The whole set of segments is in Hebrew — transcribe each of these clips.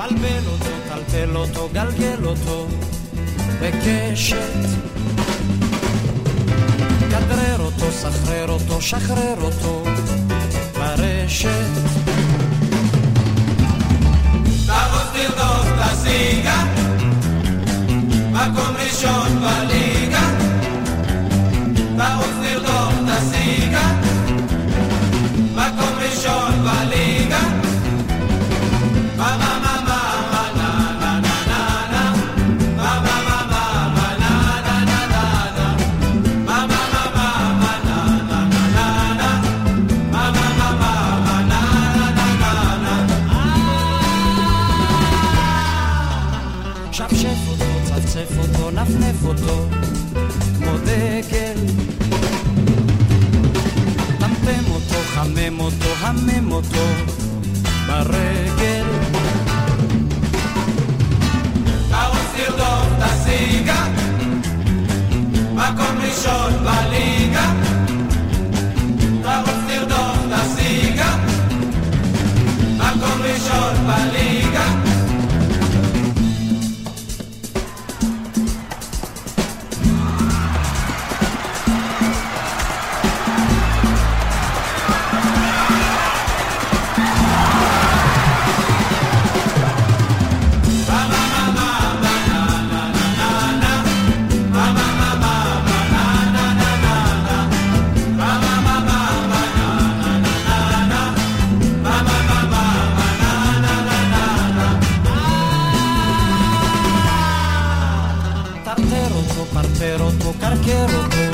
בלבל אותו, טלטל אותו, גלגל אותו בקשת. כדרר אותו, סחרר אותו, שחרר אותו ברשת. תרוץ תרדוף תשיגה, מקום ראשון בליגה. אותו, נפנף אותו, כמו דגל. טמטם אותו, חמם אותו, המם אותו, ברגל. תרוץ תרדוף תשיגה, מקום ראשון בליגה. tu partero, tu carchero, tu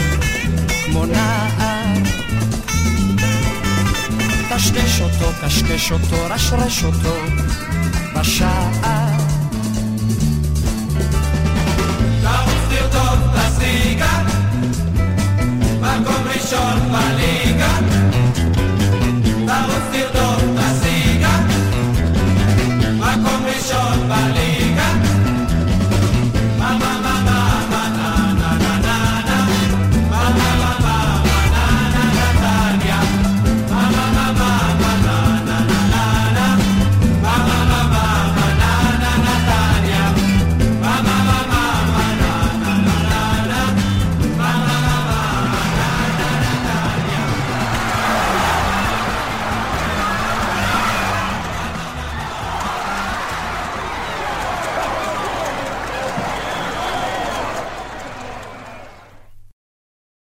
monar. תשקש אותו, קשקש אותו, רשרש אותו בשער. תרוץ לרדוף לסיגה, מקום ראשון בליגה. תרוץ לרדוף לסיגה, מקום ראשון בליגה.